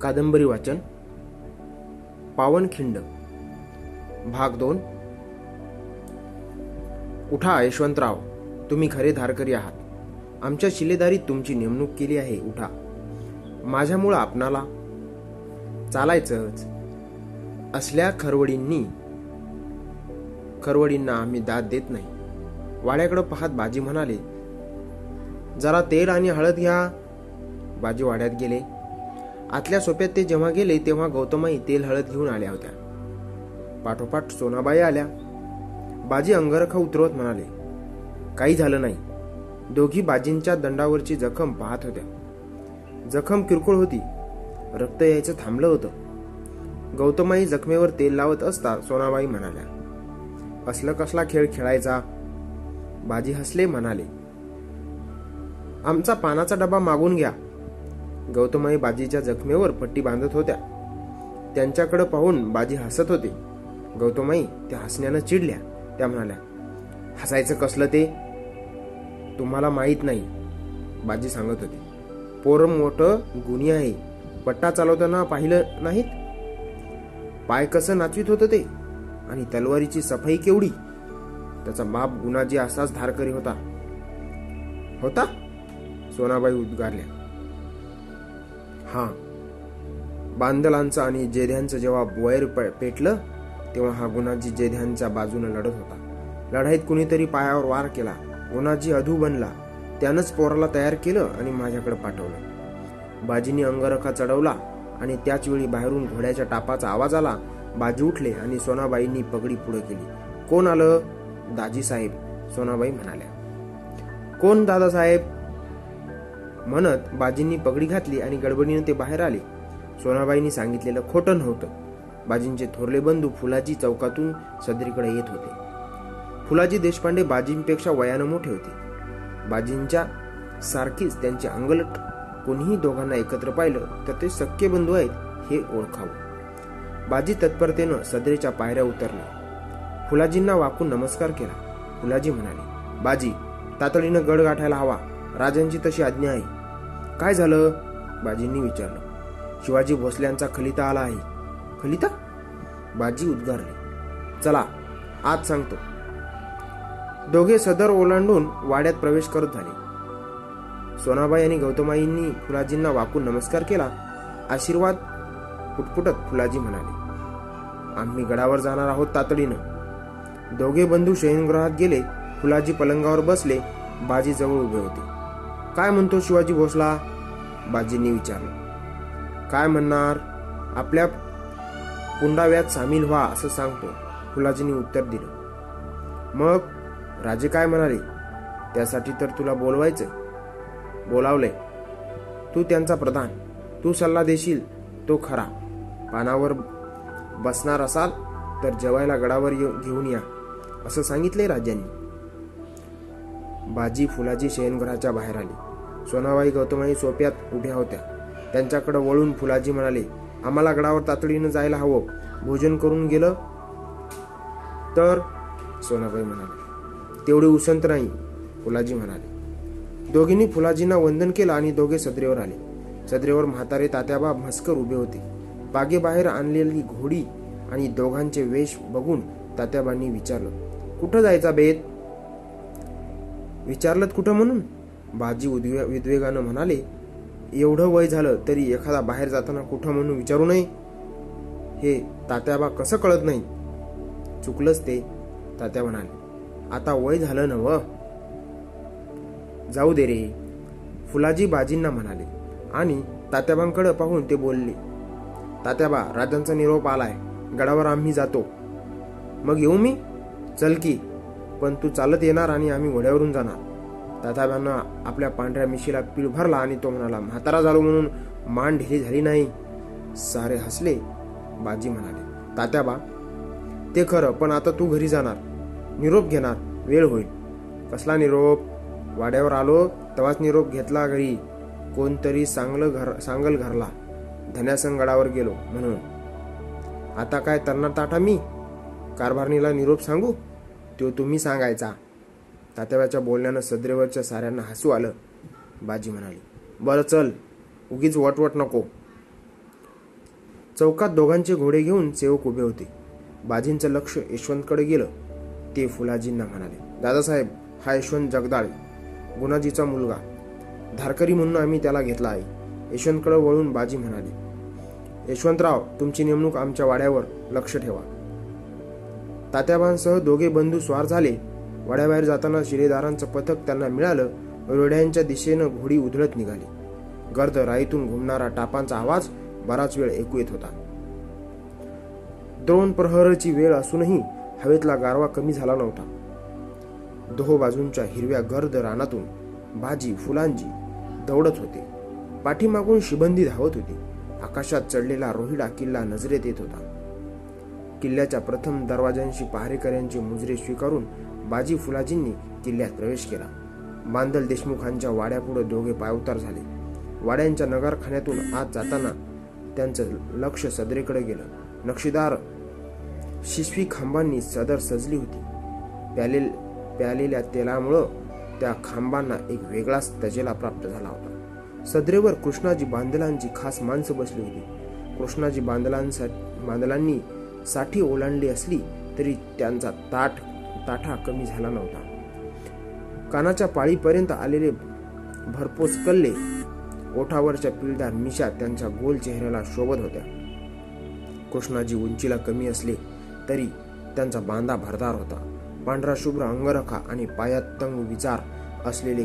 کابری وچن پاؤن کھنڈ اٹھا یشوترا تمہیں آپ اپنا چلا داد درا تیل ہڑد گیا باجی وڈیات گیل آپ جیو گوتم آٹھوپ سوناباجی بجی درم پہ رک تھے ہو گئی زخمیور سونابئی کسلا خولا ہسل آمچ ڈبا معگن گیا گوتمائی جخمیور پٹھی باندھ پہ گوتمیا چیڑ ہسائچ کسل تہر موٹ گونی ہے پٹا چلوتا پہلے نہیں پائے کس نچویت ہوتے تلواری سفائی کے سوناباگار پیٹل لڑت ہوتا لڑائی ترین گنازی ادو بنلا پوہر تیار کڑ پی اگرکھا چڑھ لوگ باہر گھوڑا ٹاپا آواز آجیو سونابا پگڑی پوڑے کون آل داجی صحیح سونابا کون دادا ساحب پگڑ گڑبڑ آئی سوٹو فلا چھ سدری کڑھا فلاشپے بندوڑا سدری کا پائر فلاجی وقت نمس تین گڑ گاٹا تش آج شلتا چلا آج سنگت سدر اولاڈنگ سونابائی اور نمسکار فلاجی منالی آڈا جان آ دے بندو شہری گرات گیلاجی پلگاور بس بجی جب ہوتے شیس باجی نے سامنے وا اس سو فلاجی دل مجے کا بولاؤ تین پردھان تھی سل تو خراب بسار جائے گا گڑھ گیونس باجی فلاجی شیئن گر آ سونابئی گوتمائی سوپیات وڑھن فلاو گڑا تین گیل سوناباڑی فلاجی دن فلاجی نندن کے دے سدریور آ سدریور ماتارے تاتیاب مسکر ہوتے بگے باہر آوڑی دیکھ بگن تھی کٹھ جا چاہ بجیگانے وی جل تری اخلا جاتا کٹارے تس کلت نہیں چکل تھی آتا وی ن جاؤ دے ری فلاجی باجی آن تاتیاب پہنتے بول تاتیاب راجنچ نروپ آئے گڑور آمہ جاتو مگر یہ چلکی پن تھی چلت تایابان اپنے پانے میشی پیڑ بھر تو ماتارا جلو مان ڈیلی نہیں سارے ہسل بجی می تبا خر پو گری جار نوپ گیڑ ہوا نوپ گیت کو سانگل دنیا سنگا گیلو آتا کاٹا می کارنیپ سو تمہیں سانگا تاتیاب بولنے سدریور سا ہسو آجی می بر چل وٹ وٹ نکو چوکات دیکھنے لک یشوت کڑ گیل فلاسب گنازی کا ملگا دھارکری میری آئیوت کڑ وڑھا باجی میشوتراؤ تمکر لکیابانس دے بندوار وڈیا باتا شرے دار پتکل روڈیاں دشے گوڑی ادڑت گرد رائیت گھومنا ٹاپنچ برا ویل ایک ویل اس گارو کمی نا دو رانت بازی فلاں دوڑت ہوتی پھیماگ شیبندی دھاوت ہوتی آکشت چڑی کا روہیڈا کلا نجرے دے ہوتا پہارے گی نکار سدر سجلی ہوتی پیا پیابان ایک ویگا تجیلا پراپت سدرے ور کشناجی باندل خاص مانس بس لی باندل پانڈرا شایا تنگار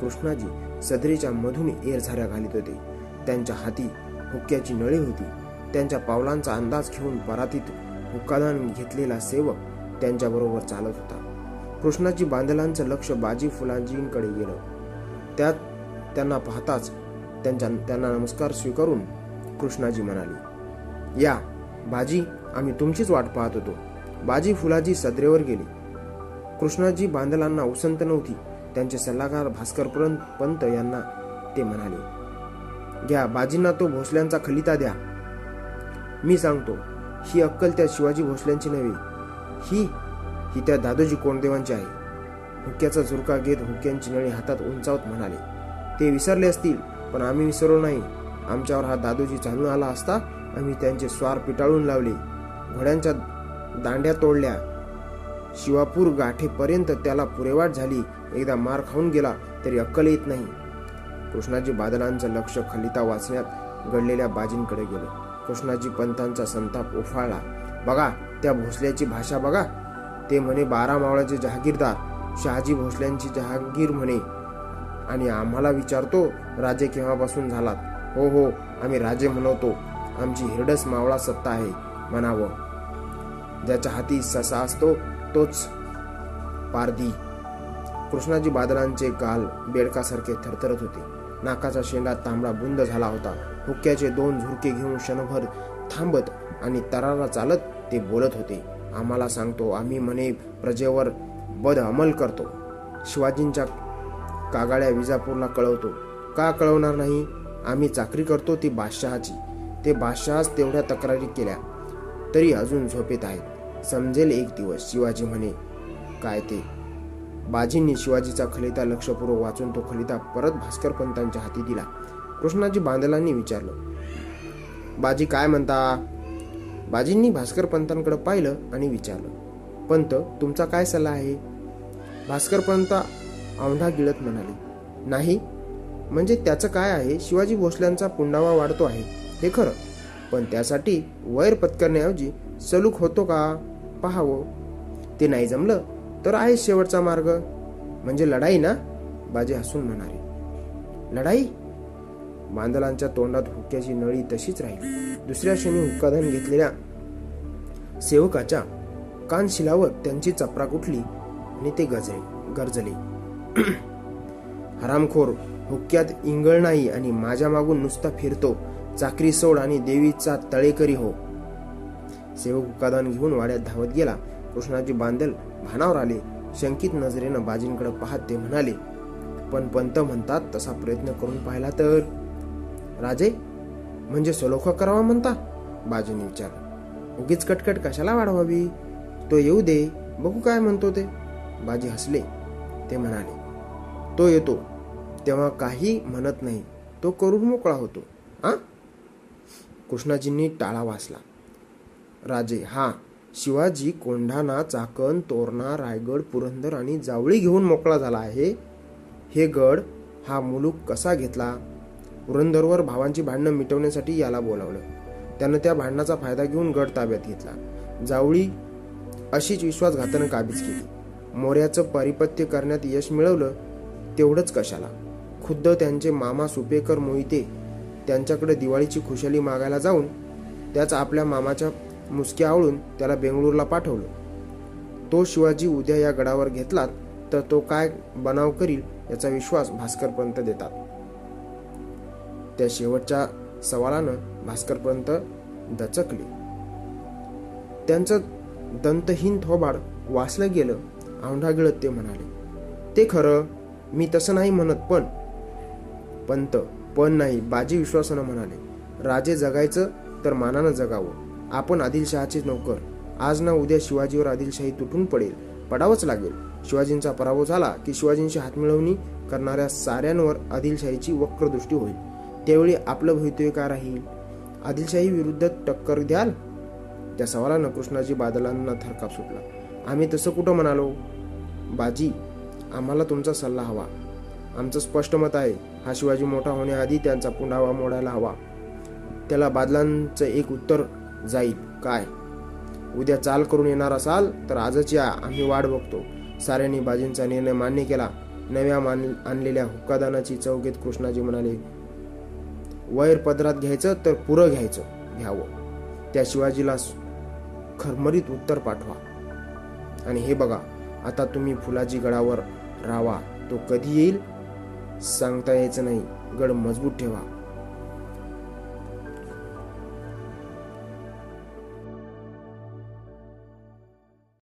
کشناجی سدری چھونت ہوتے ہاتھی ہوں نئی ہوتی پاؤل کااتی سیو چلتا کاندلا چھ بجی فلا گا نمس بازی فلاجی سدرے گیشناجی باندھنا اوسنت نوتی سلاگ پنتنا تو بھوسا دیا می سکتو ہی عل شیوی بھوسل دادوجی کوندے گی نئی ہاتھ لے آسر نہیں آمیا جی جانوار پیٹا لے گان دانڈیا توڑاپور گاٹے پریت پورے وٹلی ایک دا مار خاؤن گیلا تری اکل کدل لک خلتا وچ گڑھ بجی کھا کشناجی پنتان بگاسا بگا بارہ جہاگیدار شاہجی جہانگی آرڈس موڑا ستا ہے مناو جاتی سسا تو بادل گل بےڑکا سارے تھر تھرت ہوتے نکا چار شےڈاتا بندہ تکرج سمجھے ایک دس شیوی من کا شیوی کاچن تو خلتا پر ہاتھی دیکھا باندلا پنت تم سل ہے شیوی بھوسل پوناوا واڑت ہے سلوک ہو پہ نہیں جمل تو ہے شیوٹ کا مارگ لڑائی بجی ہسن منالی لڑائی باندل ہوں نئی تشکیل تڑکری ہو سیوک ہان گیون دھاوت گیلا کچھ بھانا آجری نا بجی کڑ پہ پنت تسا پر سلوکھا کرا منتا بجو کٹکٹ کشا تو بگو ہسل تو کشناجی ٹاڑا وسلا راجے ہاں شیوی کو چاکن تورنا رائے گڑ پورندر جاولی گے گڑ ہاں کس گیت ورندرور بھاوان کی بھانڈ مٹونے کا فائدہ گڑھ تعبیر اچھی کابیز کی پارپت کرشا لما سوپے کرگا جاؤنگ مسکیا آڑ بھو تو شیوی ادیا گڑا تو بناؤ کراسکر پریت دے د شاسکرت دچکینگا جگاو اپن آدل شاہ چی نوکر آج نہ شیویور آدل شاہ تر پڑے پڑا شیوی کا پریبو چلا کہ شیونی کرنا سا آدل شاہ وکر دے اپ رہیل آدل شاہر دیا کھانا سلام ہاو آمچ مت ہے بادل ایک اتر جائی چال کرا تو آج چاہیے واٹ بکتو ساجی کا وئر پدرات پور گیا شیویلا کمریت اتر پٹھوا ہی بگا آتا تمہیں فلاجی گڑا پرو تو کدی اے سی نہیں گڑ مضبوط